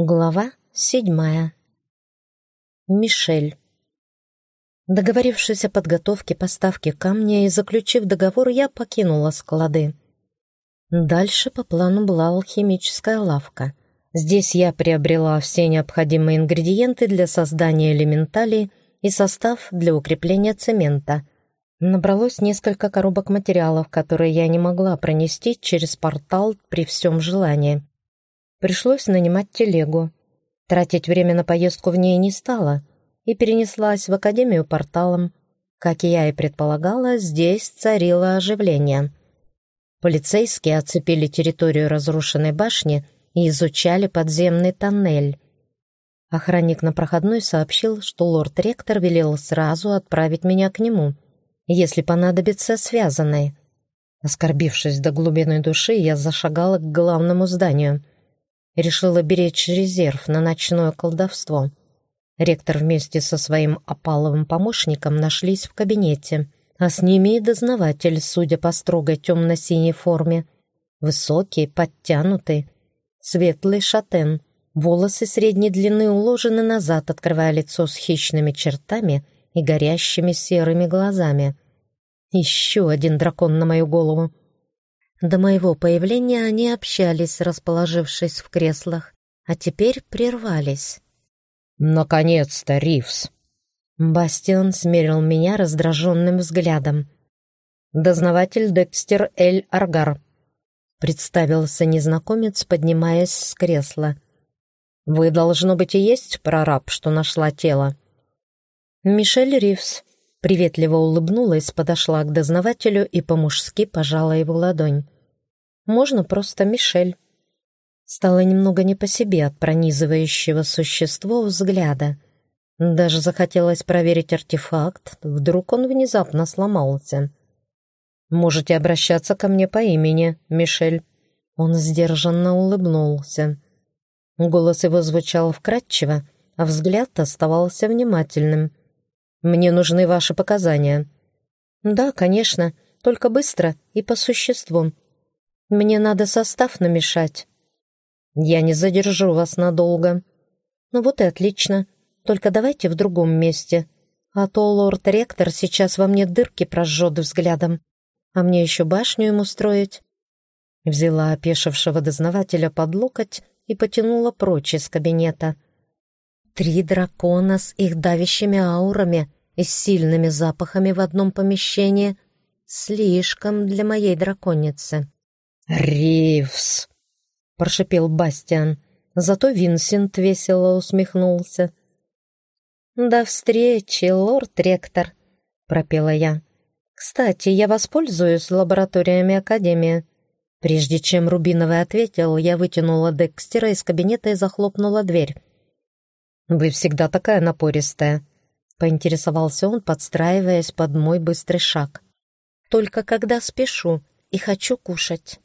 Глава седьмая. Мишель. Договорившись о подготовке поставки камня и заключив договор, я покинула склады. Дальше по плану была алхимическая лавка. Здесь я приобрела все необходимые ингредиенты для создания элементалей и состав для укрепления цемента. Набралось несколько коробок материалов, которые я не могла пронести через портал при всем желании. Пришлось нанимать телегу. Тратить время на поездку в ней не стала и перенеслась в академию порталом. Как я и предполагала, здесь царило оживление. Полицейские оцепили территорию разрушенной башни и изучали подземный тоннель. Охранник на проходной сообщил, что лорд-ректор велел сразу отправить меня к нему, если понадобится связанной. Оскорбившись до глубины души, я зашагала к главному зданию — решила беречь резерв на ночное колдовство. Ректор вместе со своим опаловым помощником нашлись в кабинете, а с ними и дознаватель, судя по строгой темно-синей форме. Высокий, подтянутый, светлый шатен, волосы средней длины уложены назад, открывая лицо с хищными чертами и горящими серыми глазами. Еще один дракон на мою голову. До моего появления они общались, расположившись в креслах, а теперь прервались. «Наконец-то, Ривс!» Бастион смерил меня раздраженным взглядом. «Дознаватель Декстер Эль Аргар», — представился незнакомец, поднимаясь с кресла. «Вы, должно быть, и есть прораб, что нашла тело?» «Мишель Ривс», Приветливо улыбнулась, подошла к дознавателю и по-мужски пожала его ладонь. «Можно просто Мишель». Стало немного не по себе от пронизывающего существа взгляда. Даже захотелось проверить артефакт, вдруг он внезапно сломался. «Можете обращаться ко мне по имени, Мишель». Он сдержанно улыбнулся. Голос его звучал вкрадчиво, а взгляд оставался внимательным. Мне нужны ваши показания». «Да, конечно, только быстро и по существу. Мне надо состав намешать». «Я не задержу вас надолго». «Ну вот и отлично. Только давайте в другом месте. А то лорд-ректор сейчас во мне дырки прожжет взглядом. А мне еще башню ему строить». Взяла опешившего дознавателя под локоть и потянула прочь из кабинета. Три дракона с их давящими аурами и сильными запахами в одном помещении слишком для моей драконицы. «Ривс!» — прошипел Бастиан. Зато Винсент весело усмехнулся. «До встречи, лорд-ректор», — пропела я. «Кстати, я воспользуюсь лабораториями Академии». Прежде чем Рубиновый ответил, я вытянула Декстера из кабинета и захлопнула дверь. «Вы всегда такая напористая», — поинтересовался он, подстраиваясь под мой быстрый шаг. «Только когда спешу и хочу кушать».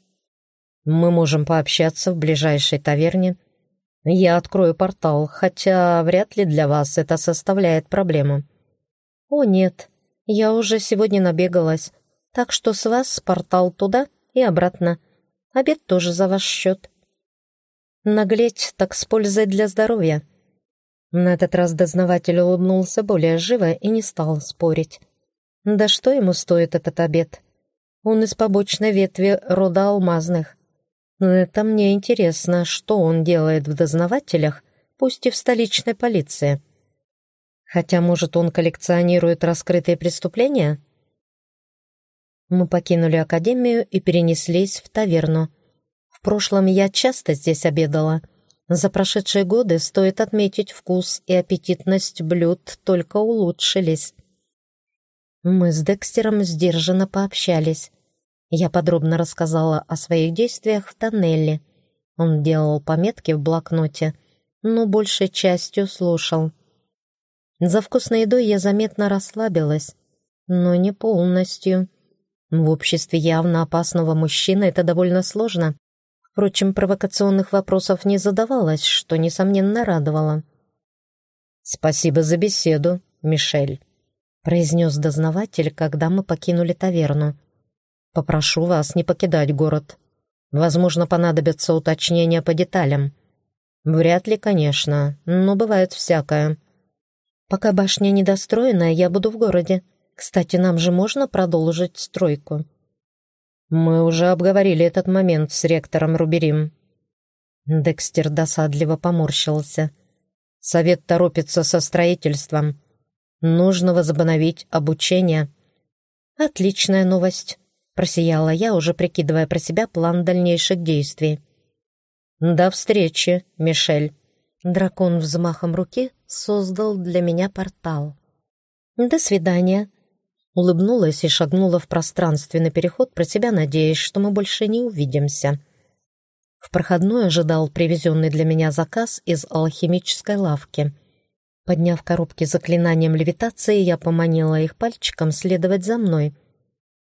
«Мы можем пообщаться в ближайшей таверне. Я открою портал, хотя вряд ли для вас это составляет проблему». «О, нет, я уже сегодня набегалась, так что с вас портал туда и обратно. Обед тоже за ваш счет». «Наглеть так с пользой для здоровья», на этот раз дознаватель улыбнулся более живо и не стал спорить. Да что ему стоит этот обед? Он из побочной ветви рода алмазных. Это мне интересно, что он делает в дознавателях, пусть и в столичной полиции. Хотя, может, он коллекционирует раскрытые преступления? Мы покинули академию и перенеслись в таверну. В прошлом я часто здесь обедала — за прошедшие годы, стоит отметить, вкус и аппетитность блюд только улучшились. Мы с Декстером сдержанно пообщались. Я подробно рассказала о своих действиях в тоннеле. Он делал пометки в блокноте, но большей частью слушал. За вкусной едой я заметно расслабилась, но не полностью. В обществе явно опасного мужчины это довольно сложно. Впрочем, провокационных вопросов не задавалось, что, несомненно, радовало. «Спасибо за беседу, Мишель», — произнес дознаватель, когда мы покинули таверну. «Попрошу вас не покидать город. Возможно, понадобятся уточнения по деталям. «Вряд ли, конечно, но бывает всякое». «Пока башня недостроенная, я буду в городе. Кстати, нам же можно продолжить стройку?» «Мы уже обговорили этот момент с ректором Руберим». Декстер досадливо поморщился. «Совет торопится со строительством. Нужно возобновить обучение». «Отличная новость», — просияла я, уже прикидывая про себя план дальнейших действий. «До встречи, Мишель!» Дракон взмахом руки создал для меня портал. «До свидания!» Улыбнулась и шагнула в пространственный переход, про себя надеясь, что мы больше не увидимся. В проходной ожидал привезенный для меня заказ из алхимической лавки. Подняв коробки заклинанием левитации, я поманила их пальчиком следовать за мной.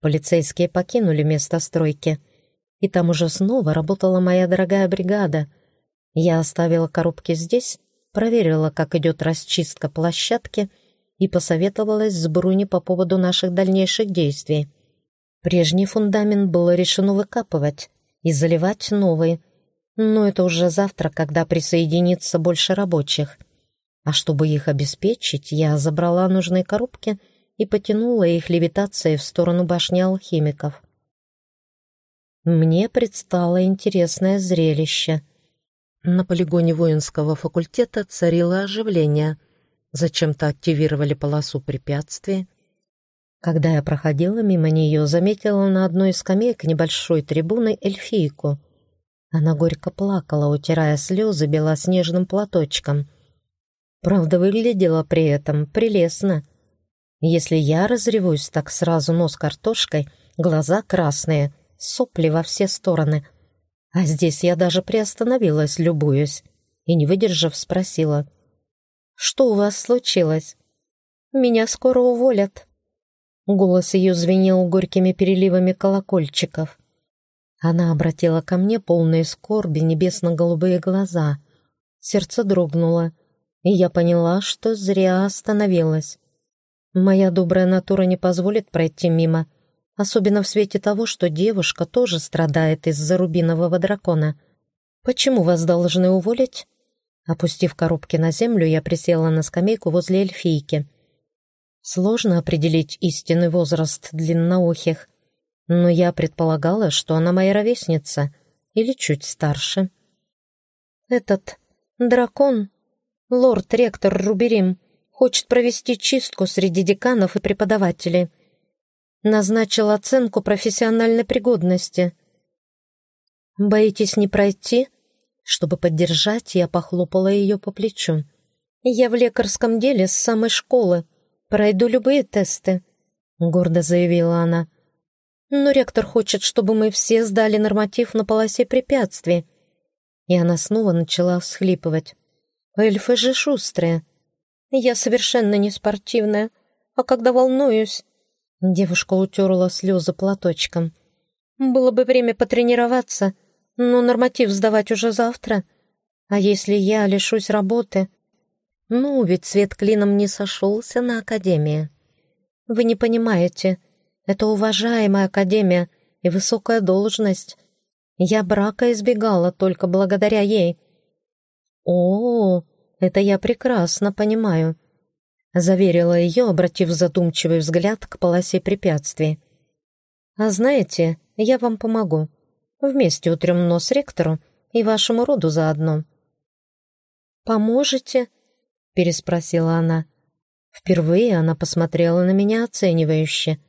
Полицейские покинули место стройки — и там уже снова работала моя дорогая бригада. Я оставила коробки здесь, проверила, как идет расчистка площадки и посоветовалась с Бруни по поводу наших дальнейших действий. Прежний фундамент было решено выкапывать и заливать новый, но это уже завтра, когда присоединится больше рабочих. А чтобы их обеспечить, я забрала нужные коробки и потянула их левитацией в сторону башни алхимиков. Мне предстало интересное зрелище. На полигоне воинского факультета царило оживление. Зачем-то активировали полосу препятствий. Когда я проходила мимо нее, заметила на одной из скамеек небольшой трибуны эльфийку. Она горько плакала, утирая слезы белоснежным платочком. Правда, выглядела при этом прелестно. Если я разревусь так сразу нос картошкой, глаза красные — сопли во все стороны. А здесь я даже приостановилась, любуясь, и, не выдержав, спросила. «Что у вас случилось?» «Меня скоро уволят». Голос ее звенел горькими переливами колокольчиков. Она обратила ко мне полные скорби небесно-голубые глаза. Сердце дрогнуло, и я поняла, что зря остановилась. Моя добрая натура не позволит пройти мимо, особенно в свете того, что девушка тоже страдает из-за рубинового дракона. «Почему вас должны уволить?» Опустив коробки на землю, я присела на скамейку возле эльфийки. Сложно определить истинный возраст длинноухих, но я предполагала, что она моя ровесница или чуть старше. «Этот дракон, лорд-ректор Руберим, хочет провести чистку среди деканов и преподавателей», назначил оценку профессиональной пригодности. «Боитесь не пройти?» Чтобы поддержать, я похлопала ее по плечу. «Я в лекарском деле с самой школы. Пройду любые тесты», — гордо заявила она. «Но ректор хочет, чтобы мы все сдали норматив на полосе препятствий». И она снова начала всхлипывать. «Эльфы же шустрые. Я совершенно не спортивная, а когда волнуюсь, Девушка утерла слезы платочком. «Было бы время потренироваться, но норматив сдавать уже завтра. А если я лишусь работы?» «Ну, ведь свет клином не сошелся на Академии». «Вы не понимаете, это уважаемая Академия и высокая должность. Я брака избегала только благодаря ей». «О, это я прекрасно понимаю», заверила ее, обратив задумчивый взгляд к полосе препятствий. «А знаете, я вам помогу. Вместе утрем нос ректору и вашему роду заодно». «Поможете?» — переспросила она. Впервые она посмотрела на меня оценивающе.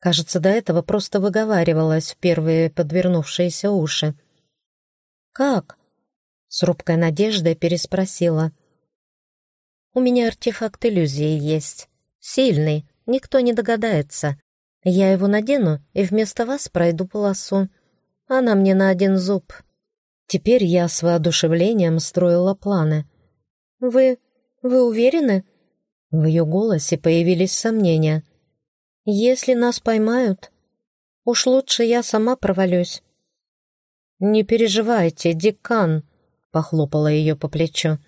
Кажется, до этого просто выговаривалась в первые подвернувшиеся уши. «Как?» — с робкой надеждой переспросила. У меня артефакт иллюзии есть. Сильный, никто не догадается. Я его надену и вместо вас пройду полосу. Она мне на один зуб. Теперь я с воодушевлением строила планы. «Вы... вы уверены?» В ее голосе появились сомнения. «Если нас поймают, уж лучше я сама провалюсь». «Не переживайте, декан», — похлопала ее по плечу.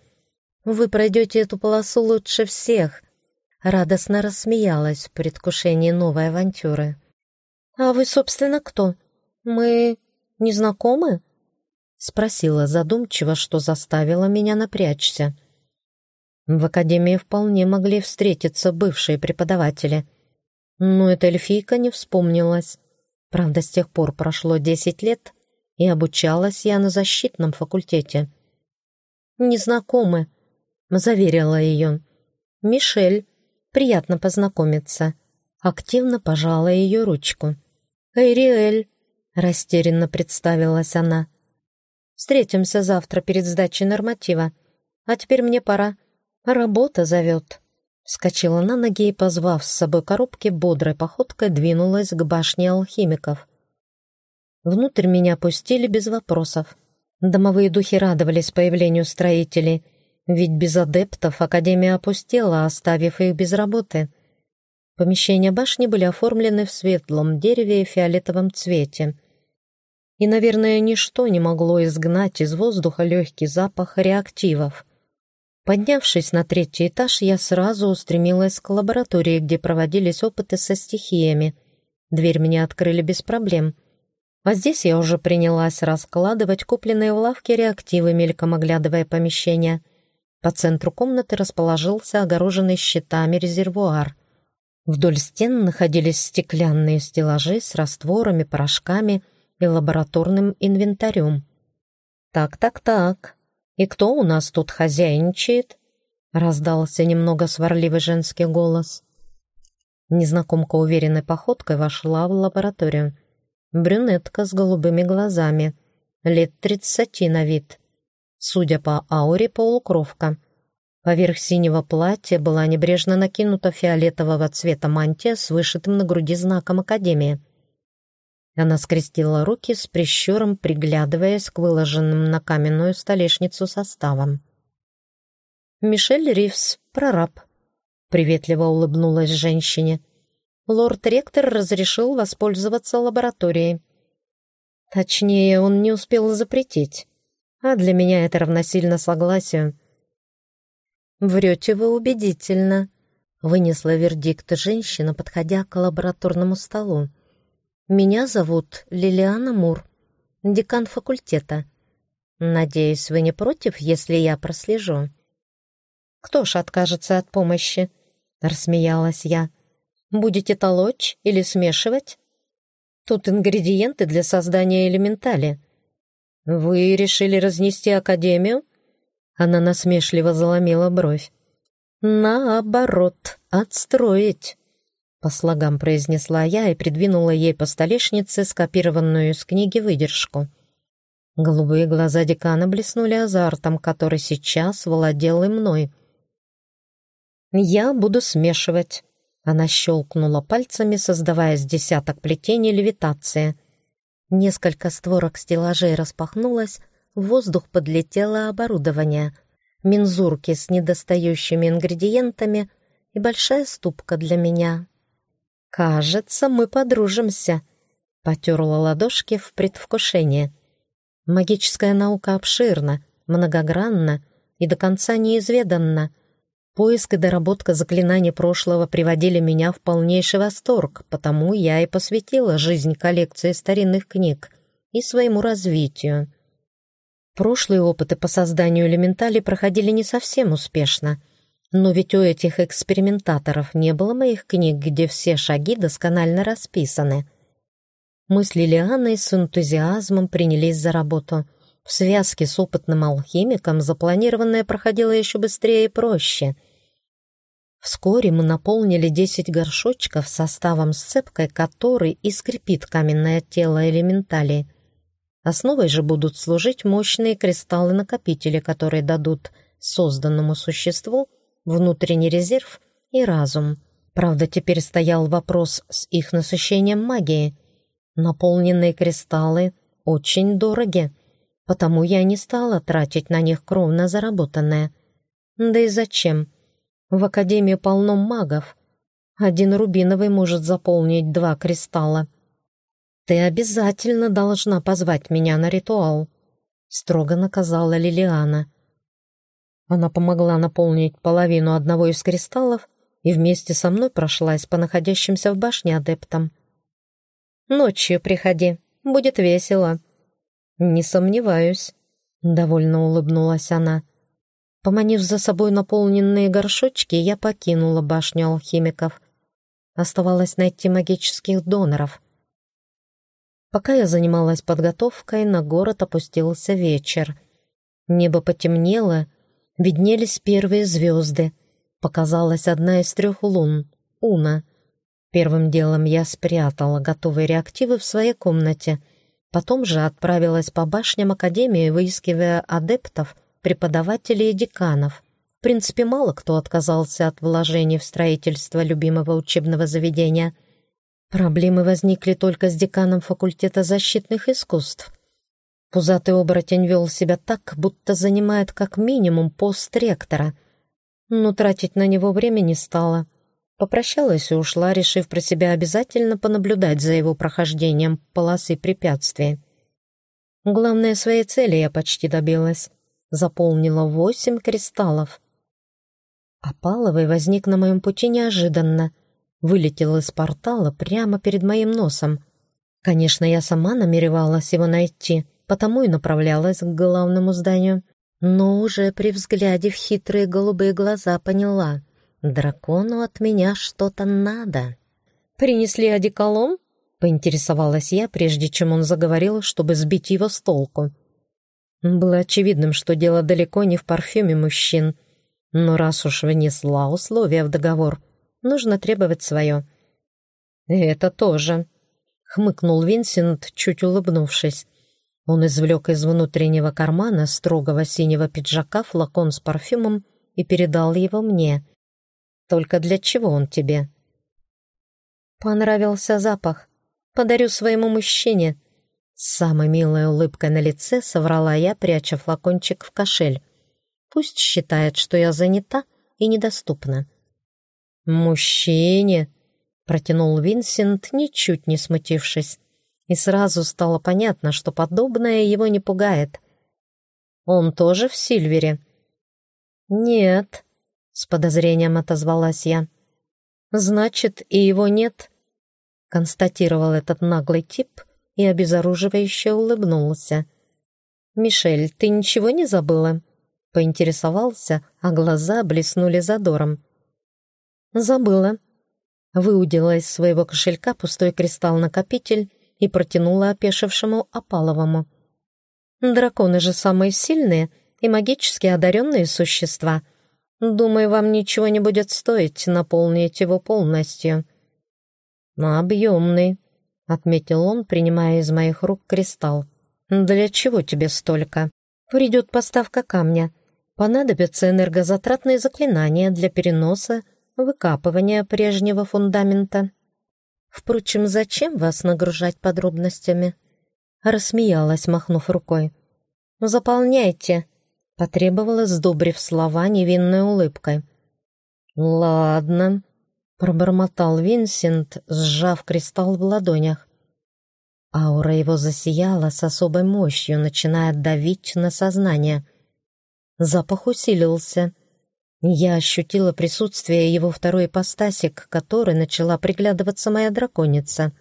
Вы пройдете эту полосу лучше всех!» Радостно рассмеялась в предвкушении новой авантюры. «А вы, собственно, кто? Мы не знакомы?» Спросила задумчиво, что заставило меня напрячься. В академии вполне могли встретиться бывшие преподаватели. Но эта эльфийка не вспомнилась. Правда, с тех пор прошло десять лет, и обучалась я на защитном факультете. «Незнакомы», — заверила ее. «Мишель, приятно познакомиться». Активно пожала ее ручку. «Эйриэль», — растерянно представилась она. «Встретимся завтра перед сдачей норматива. А теперь мне пора. Работа зовет». Вскочила на ноги и, позвав с собой коробки, бодрой походкой двинулась к башне алхимиков. Внутрь меня пустили без вопросов. Домовые духи радовались появлению строителей, ведь без адептов Академия опустела, оставив их без работы. Помещения башни были оформлены в светлом дереве и фиолетовом цвете. И, наверное, ничто не могло изгнать из воздуха легкий запах реактивов — Поднявшись на третий этаж, я сразу устремилась к лаборатории, где проводились опыты со стихиями. Дверь мне открыли без проблем. А здесь я уже принялась раскладывать купленные в лавке реактивы, мельком оглядывая помещение. По центру комнаты расположился огороженный щитами резервуар. Вдоль стен находились стеклянные стеллажи с растворами, порошками и лабораторным инвентарем. «Так-так-так», «И кто у нас тут хозяйничает?» — раздался немного сварливый женский голос. Незнакомка уверенной походкой вошла в лабораторию. Брюнетка с голубыми глазами, лет тридцати на вид. Судя по ауре, полукровка. Поверх синего платья была небрежно накинута фиолетового цвета мантия с вышитым на груди знаком Академии — она скрестила руки с прищуром, приглядываясь к выложенным на каменную столешницу составам. «Мишель Ривз, прораб», — приветливо улыбнулась женщине. «Лорд-ректор разрешил воспользоваться лабораторией. Точнее, он не успел запретить, а для меня это равносильно согласию». «Врете вы убедительно», — вынесла вердикт женщина, подходя к лабораторному столу. Меня зовут Лилиана Мур, декан факультета. Надеюсь, вы не против, если я прослежу?» «Кто ж откажется от помощи?» — рассмеялась я. «Будете толочь или смешивать? Тут ингредиенты для создания элементали. Вы решили разнести академию?» Она насмешливо заломила бровь. «Наоборот, отстроить». По слогам произнесла я и придвинула ей по столешнице скопированную из книги выдержку. Голубые глаза декана блеснули азартом, который сейчас владел и мной. «Я буду смешивать», — она щелкнула пальцами, создавая с десяток плетений левитации. Несколько створок стеллажей распахнулось, в воздух подлетело оборудование, мензурки с недостающими ингредиентами и большая ступка для меня. «Кажется, мы подружимся», — потерла ладошки в предвкушении. «Магическая наука обширна, многогранна и до конца неизведанна. Поиск и доработка заклинаний прошлого приводили меня в полнейший восторг, потому я и посвятила жизнь коллекции старинных книг и своему развитию. Прошлые опыты по созданию элементали проходили не совсем успешно — но ведь у этих экспериментаторов не было моих книг, где все шаги досконально расписаны. Мы с Лилианой с энтузиазмом принялись за работу. В связке с опытным алхимиком запланированное проходило еще быстрее и проще. Вскоре мы наполнили десять горшочков составом с цепкой, который и скрепит каменное тело элементали. Основой же будут служить мощные кристаллы-накопители, которые дадут созданному существу внутренний резерв и разум. Правда, теперь стоял вопрос с их насыщением магии. Наполненные кристаллы очень дороги, потому я не стала тратить на них кровно заработанное. Да и зачем? В Академии полно магов. Один рубиновый может заполнить два кристалла. «Ты обязательно должна позвать меня на ритуал», — строго наказала Лилиана. Она помогла наполнить половину одного из кристаллов и вместе со мной прошлась по находящимся в башне адептам. «Ночью приходи, будет весело». «Не сомневаюсь», — довольно улыбнулась она. Поманив за собой наполненные горшочки, я покинула башню алхимиков. Оставалось найти магических доноров. Пока я занималась подготовкой, на город опустился вечер. Небо потемнело, виднелись первые звезды. Показалась одна из трех лун — Уна. Первым делом я спрятала готовые реактивы в своей комнате. Потом же отправилась по башням Академии, выискивая адептов, преподавателей и деканов. В принципе, мало кто отказался от вложений в строительство любимого учебного заведения. Проблемы возникли только с деканом факультета защитных искусств. Пузатый оборотень вел себя так, будто занимает как минимум пост ректора. Но тратить на него время не стало. Попрощалась и ушла, решив про себя обязательно понаблюдать за его прохождением полосы препятствий. Главное, своей цели я почти добилась заполнила восемь кристаллов. Опаловый возник на моем пути неожиданно. Вылетел из портала прямо перед моим носом. Конечно, я сама намеревалась его найти, потому и направлялась к главному зданию. Но уже при взгляде в хитрые голубые глаза поняла — дракону от меня что-то надо. «Принесли одеколон?» — поинтересовалась я, прежде чем он заговорил, чтобы сбить его с толку. Было очевидным, что дело далеко не в парфюме мужчин. Но раз уж внесла условия в договор, нужно требовать свое. «Это тоже», — хмыкнул Винсент, чуть улыбнувшись. Он извлек из внутреннего кармана строгого синего пиджака флакон с парфюмом и передал его мне. «Только для чего он тебе?» «Понравился запах. Подарю своему мужчине», с самой милой улыбкой на лице соврала я, пряча флакончик в кошель. Пусть считает, что я занята и недоступна. «Мужчине!» — протянул Винсент, ничуть не смутившись. И сразу стало понятно, что подобное его не пугает. «Он тоже в Сильвере?» «Нет», — с подозрением отозвалась я. «Значит, и его нет?» — констатировал этот наглый тип — и обезоруживающе улыбнулся. «Мишель, ты ничего не забыла?» Поинтересовался, а глаза блеснули задором. «Забыла». Выудила из своего кошелька пустой кристалл-накопитель и протянула опешившему Опаловому. «Драконы же самые сильные и магически одаренные существа. Думаю, вам ничего не будет стоить наполнить его полностью». «Объемный», — отметил он, принимая из моих рук кристалл. «Для чего тебе столько? Придет поставка камня. Понадобятся энергозатратные заклинания для переноса, выкапывания прежнего фундамента. Впрочем, зачем вас нагружать подробностями?» Рассмеялась, махнув рукой. «Заполняйте», — потребовала, сдобрив слова невинной улыбкой. «Ладно», пробормотал Винсент, сжав кристалл в ладонях. Аура его засияла с особой мощью, начиная давить на сознание. Запах усилился. Я ощутила присутствие его второй ипостаси, к которой начала приглядываться моя драконица.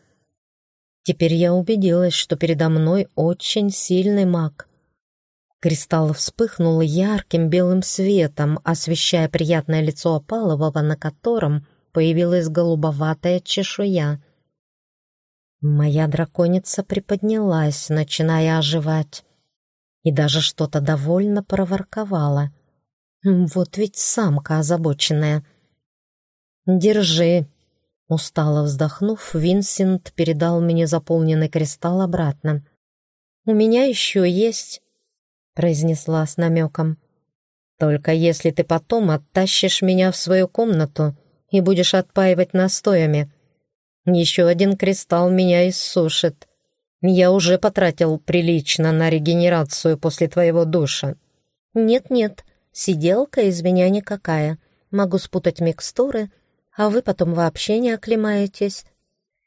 Теперь я убедилась, что передо мной очень сильный маг. Кристалл вспыхнул ярким белым светом, освещая приятное лицо Опалового, на котором появилась голубоватая чешуя. Моя драконица приподнялась, начиная оживать, и даже что-то довольно проворковала. Вот ведь самка озабоченная. «Держи!» Устало вздохнув, Винсент передал мне заполненный кристалл обратно. «У меня еще есть», — произнесла с намеком. «Только если ты потом оттащишь меня в свою комнату и будешь отпаивать настоями. Еще один кристалл меня иссушит. Я уже потратил прилично на регенерацию после твоего душа. Нет-нет, сиделка из меня никакая. Могу спутать микстуры, а вы потом вообще не оклемаетесь.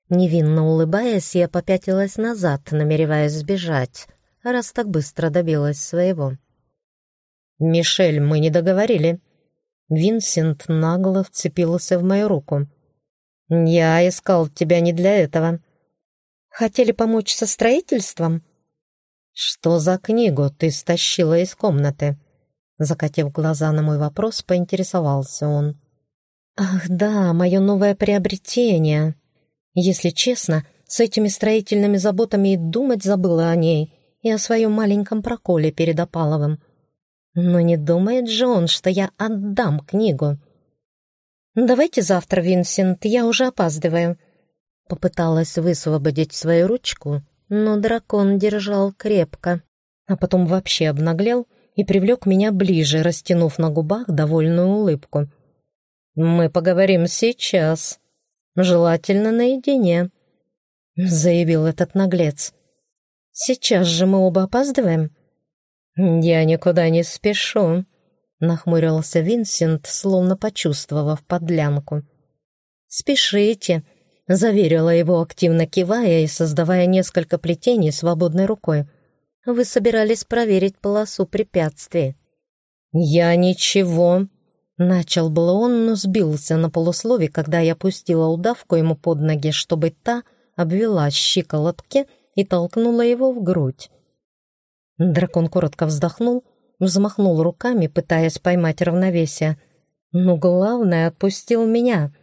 Невинно улыбаясь, я попятилась назад, намереваясь сбежать, раз так быстро добилась своего. «Мишель, мы не договорили», Винсент нагло вцепился в мою руку. «Я искал тебя не для этого». «Хотели помочь со строительством?» «Что за книгу ты стащила из комнаты?» Закатив глаза на мой вопрос, поинтересовался он. «Ах да, мое новое приобретение. Если честно, с этими строительными заботами и думать забыла о ней и о своем маленьком проколе перед Опаловым. Но не думает же он, что я отдам книгу. «Давайте завтра, Винсент, я уже опаздываю». Попыталась высвободить свою ручку, но дракон держал крепко, а потом вообще обнаглел и привлек меня ближе, растянув на губах довольную улыбку. «Мы поговорим сейчас, желательно наедине», — заявил этот наглец. «Сейчас же мы оба опаздываем?» «Я никуда не спешу», — нахмурился Винсент, словно почувствовав подлянку. «Спешите», — заверила его, активно кивая и создавая несколько плетений свободной рукой. «Вы собирались проверить полосу препятствий». «Я ничего», — начал было он, но сбился на полуслове, когда я пустила удавку ему под ноги, чтобы та обвела щиколотки и толкнула его в грудь. Дракон коротко вздохнул, взмахнул руками, пытаясь поймать равновесие. Но главное, отпустил меня.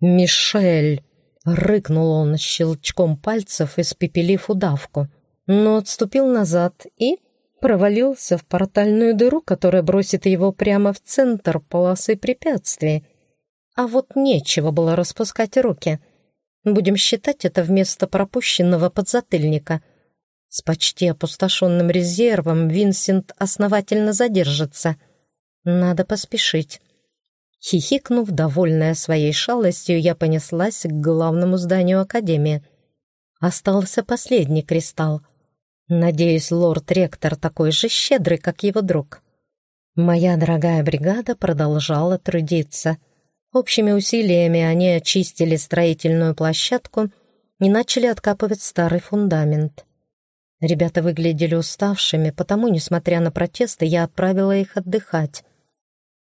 «Мишель!» — рыкнул он щелчком пальцев, испепелив удавку, но отступил назад и провалился в портальную дыру, которая бросит его прямо в центр полосы препятствий. А вот нечего было распускать руки — Будем считать это вместо пропущенного подзатыльника. С почти опустошенным резервом Винсент основательно задержится. Надо поспешить. Хихикнув, довольная своей шалостью, я понеслась к главному зданию Академии. Остался последний кристалл. Надеюсь, лорд-ректор такой же щедрый, как его друг. Моя дорогая бригада продолжала трудиться — Общими усилиями они очистили строительную площадку и начали откапывать старый фундамент. Ребята выглядели уставшими, потому, несмотря на протесты, я отправила их отдыхать.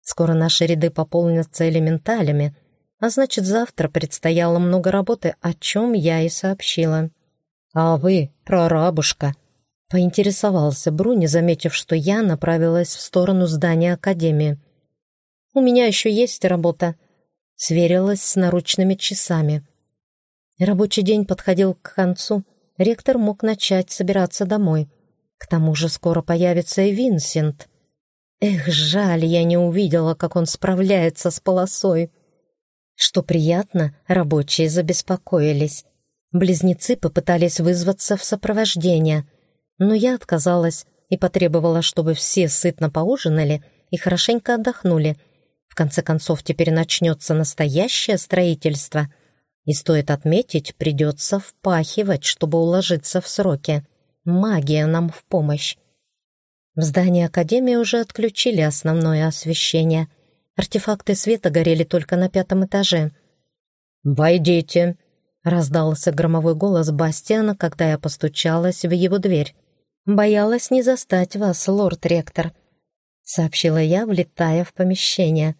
Скоро наши ряды пополнятся элементалями, а значит, завтра предстояло много работы, о чем я и сообщила. «А вы, прорабушка?» — поинтересовался Бруни, заметив, что я направилась в сторону здания Академии. «У меня еще есть работа», сверилась с наручными часами. Рабочий день подходил к концу, ректор мог начать собираться домой. К тому же скоро появится и Винсент. Эх, жаль, я не увидела, как он справляется с полосой. Что приятно, рабочие забеспокоились. Близнецы попытались вызваться в сопровождение, но я отказалась и потребовала, чтобы все сытно поужинали и хорошенько отдохнули — в конце концов, теперь начнется настоящее строительство, и, стоит отметить, придется впахивать, чтобы уложиться в сроки. Магия нам в помощь. В здании Академии уже отключили основное освещение. Артефакты света горели только на пятом этаже. «Войдите!» — раздался громовой голос Бастиана, когда я постучалась в его дверь. «Боялась не застать вас, лорд-ректор», сообщила я, влетая в помещение.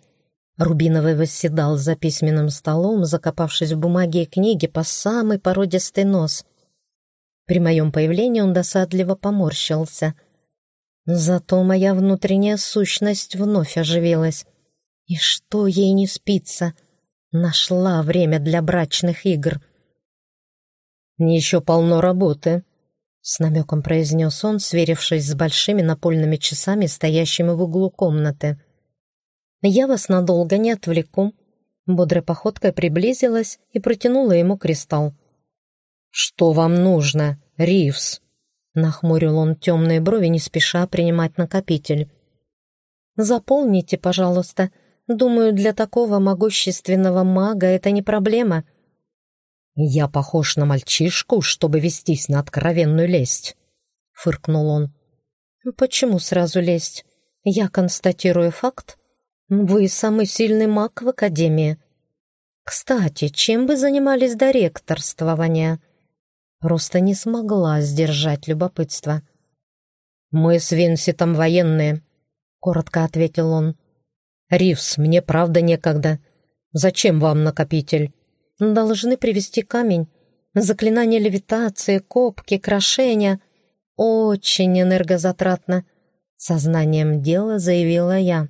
Рубиновый восседал за письменным столом, закопавшись в бумаге и книги по самый породистый нос. При моем появлении он досадливо поморщился. Зато моя внутренняя сущность вновь оживилась. И что ей не спится? Нашла время для брачных игр. «Еще полно работы», с намеком произнес он, сверившись с большими напольными часами, стоящими в углу комнаты. «Я вас надолго не отвлеку». Бодрой походкой приблизилась и протянула ему кристалл. «Что вам нужно, Ривс?» Нахмурил он темные брови, не спеша принимать накопитель. «Заполните, пожалуйста. Думаю, для такого могущественного мага это не проблема», «Я похож на мальчишку, чтобы вестись на откровенную лесть», — фыркнул он. «Почему сразу лезть? Я констатирую факт. Вы самый сильный маг в Академии. Кстати, чем вы занимались до ректорствования?» Просто не смогла сдержать любопытство. «Мы с Винситом военные», — коротко ответил он. «Ривс, мне правда некогда. Зачем вам накопитель?» Должны привести камень. Заклинания левитации, копки, крошения. очень энергозатратно», — сознанием дела заявила я.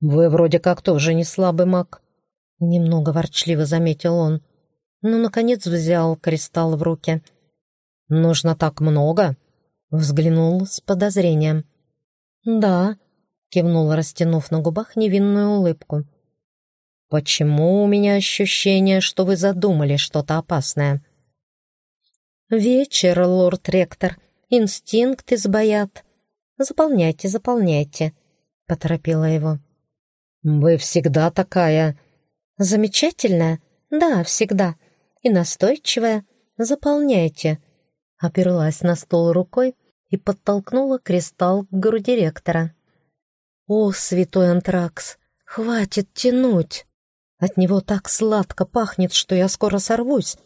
«Вы вроде как тоже не слабый маг», — немного ворчливо заметил он. Ну, наконец взял кристалл в руки. «Нужно так много?» — взглянул с подозрением. «Да», — кивнул, растянув на губах невинную улыбку. «Почему у меня ощущение, что вы задумали что-то опасное?» «Вечер, лорд-ректор, инстинкты сбоят. Заполняйте, заполняйте», — поторопила его. «Вы всегда такая...» «Замечательная? Да, всегда. И настойчивая. Заполняйте». Оперлась на стол рукой и подтолкнула кристалл к груди ректора. «О, святой антракс, хватит тянуть!» От него так сладко пахнет, что я скоро сорвусь.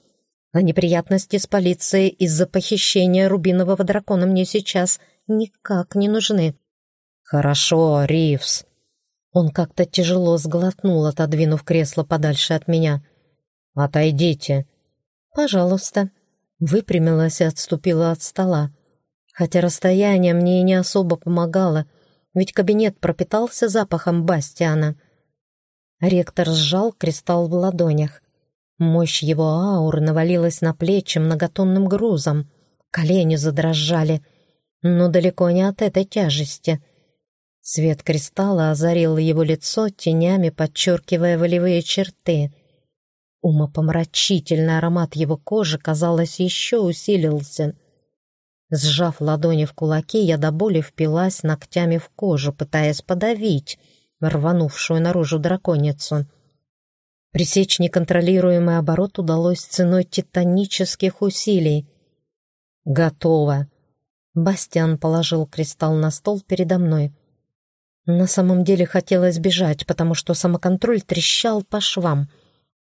А неприятности с полицией из-за похищения рубинового дракона мне сейчас никак не нужны. «Хорошо, Ривз». Он как-то тяжело сглотнул, отодвинув кресло подальше от меня. «Отойдите». «Пожалуйста». Выпрямилась и отступила от стола. Хотя расстояние мне и не особо помогало, ведь кабинет пропитался запахом Бастиана. Ректор сжал кристалл в ладонях. Мощь его ауры навалилась на плечи многотонным грузом. Колени задрожали, но далеко не от этой тяжести. Свет кристалла озарил его лицо тенями, подчеркивая волевые черты. Умопомрачительный аромат его кожи, казалось, еще усилился. Сжав ладони в кулаки, я до боли впилась ногтями в кожу, пытаясь подавить — рванувшую наружу драконицу. Пресечь неконтролируемый оборот удалось ценой титанических усилий. «Готово!» Бастиан положил кристалл на стол передо мной. На самом деле хотелось бежать, потому что самоконтроль трещал по швам.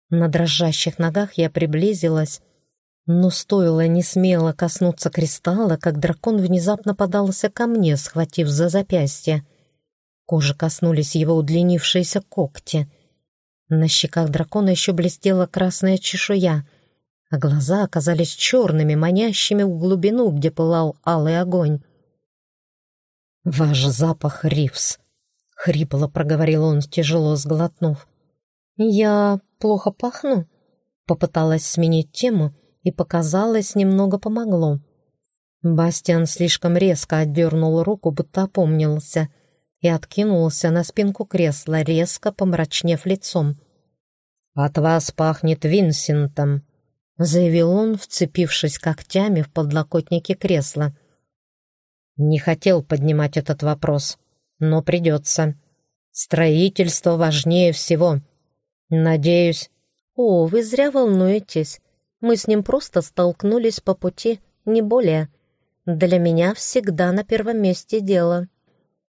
На дрожащих ногах я приблизилась, но стоило не смело коснуться кристалла, как дракон внезапно подался ко мне, схватив за запястье. Кожи коснулись его удлинившиеся когти. На щеках дракона еще блестела красная чешуя, а глаза оказались черными, манящими в глубину, где пылал алый огонь. «Ваш запах, Ривс!» — хрипло проговорил он, тяжело сглотнув. «Я плохо пахну?» Попыталась сменить тему, и, показалось, немного помогло. Бастиан слишком резко отдернул руку, будто опомнился — и откинулся на спинку кресла, резко помрачнев лицом. «От вас пахнет Винсентом», — заявил он, вцепившись когтями в подлокотники кресла. «Не хотел поднимать этот вопрос, но придется. Строительство важнее всего. Надеюсь...» «О, вы зря волнуетесь. Мы с ним просто столкнулись по пути, не более. Для меня всегда на первом месте дело».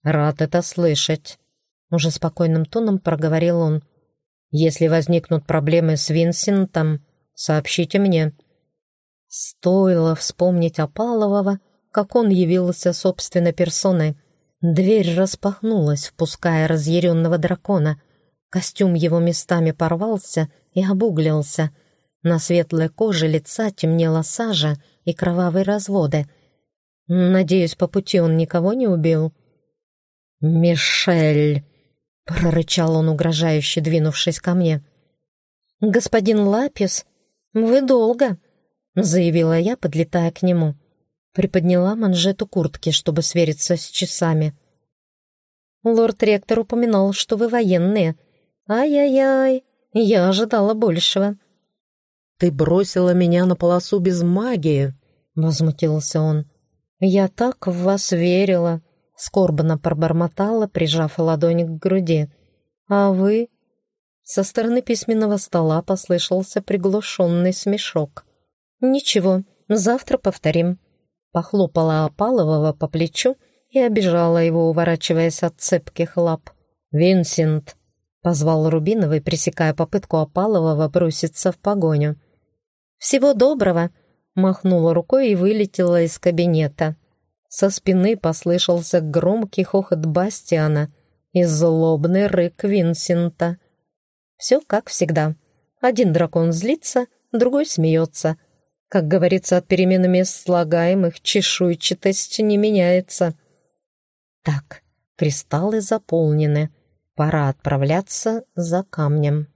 «Рад это слышать», — уже спокойным тоном проговорил он. «Если возникнут проблемы с Винсентом, сообщите мне». Стоило вспомнить Опалового, как он явился собственной персоной. Дверь распахнулась, впуская разъяренного дракона. Костюм его местами порвался и обуглился. На светлой коже лица темнела сажа и кровавые разводы. Надеюсь, по пути он никого не убил. «Мишель!» — прорычал он, угрожающе двинувшись ко мне. «Господин Лапис, вы долго!» — заявила я, подлетая к нему. Приподняла манжету куртки, чтобы свериться с часами. «Лорд-ректор упоминал, что вы военные. Ай-яй-яй, я ожидала большего». «Ты бросила меня на полосу без магии!» — возмутился он. «Я так в вас верила!» Скорбно пробормотала, прижав ладонь к груди. «А вы?» Со стороны письменного стола послышался приглушенный смешок. «Ничего, завтра повторим». Похлопала Опалового по плечу и обижала его, уворачиваясь от цепких лап. «Винсент!» — позвал Рубиновый, пресекая попытку Опалового броситься в погоню. «Всего доброго!» — махнула рукой и вылетела из кабинета. Со спины послышался громкий хохот Бастиана и злобный рык Винсента. Все как всегда. Один дракон злится, другой смеется. Как говорится, от перемены мест слагаемых чешуйчатость не меняется. Так, кристаллы заполнены. Пора отправляться за камнем.